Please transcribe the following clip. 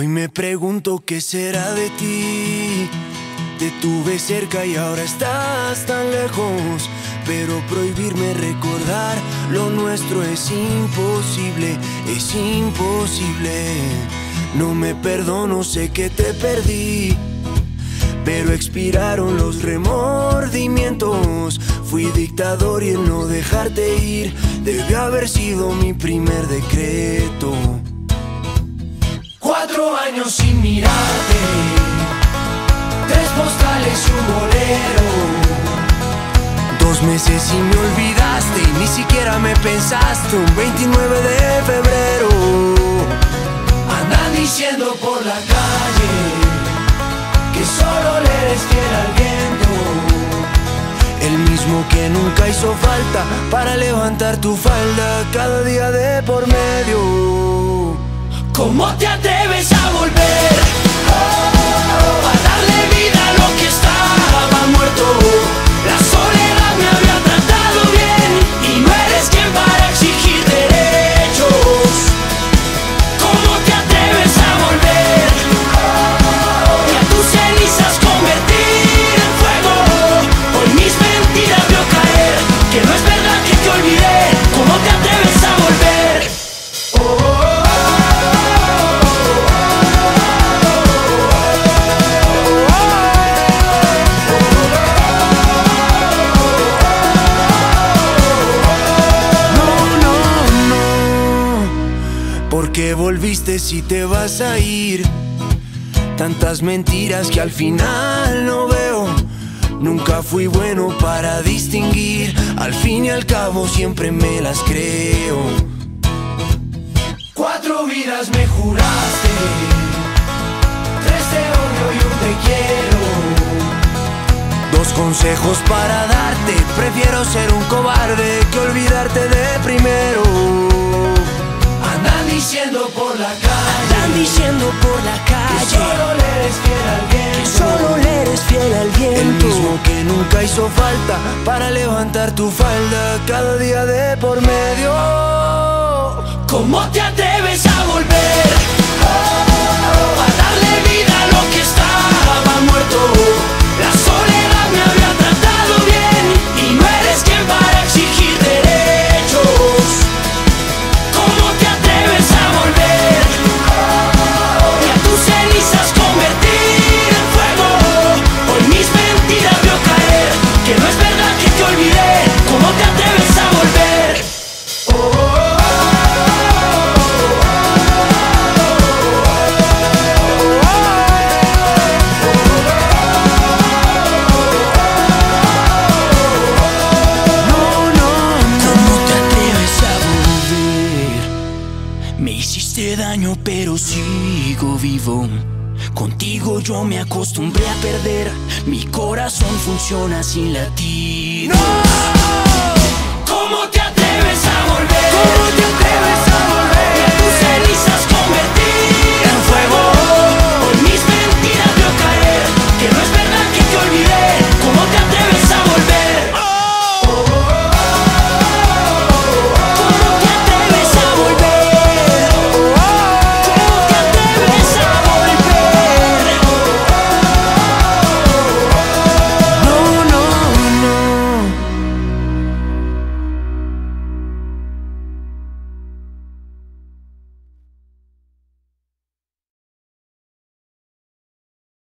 Hoy me pregunto qué será de ti. Te tuve cerca y ahora estás tan lejos. Pero prohibirme recordar lo nuestro es imposible, es imposible. No me perdono, sé que te perdí. Pero expiraron los remordimientos. Fui dictador y el no dejarte ir debió haber sido mi primer decreto. Años sin mirarte, tres postales y un bolero. Dos meses y me olvidaste y ni siquiera me pensaste un 29 de febrero. Andan diciendo por la calle que solo le eres fiel al viento. El mismo que nunca hizo falta para levantar tu falda cada día de por medio. ¿Cómo te atreves no. ¿Por qué volviste si te vas a ir? Tantas mentiras que al final no veo. Nunca fui bueno para distinguir. Al fin y al cabo siempre me las creo. Cuatro vidas me juraste. Tres te odio y un te quiero. Dos consejos para darte. Prefiero ser un cobarde que olvidarte de primero. Andan diciendo por la calle. Están diciendo por la que calle solo le eres fiel al viento. que solo le eres fiel al El viento. mismo que nunca hizo falta para levantar tu falda cada día de por medio. ¿Cómo te atreves a volver? Pero sigo vivo. Contigo yo me acostumbré a perder. Mi corazón funciona sin latir. ¡No!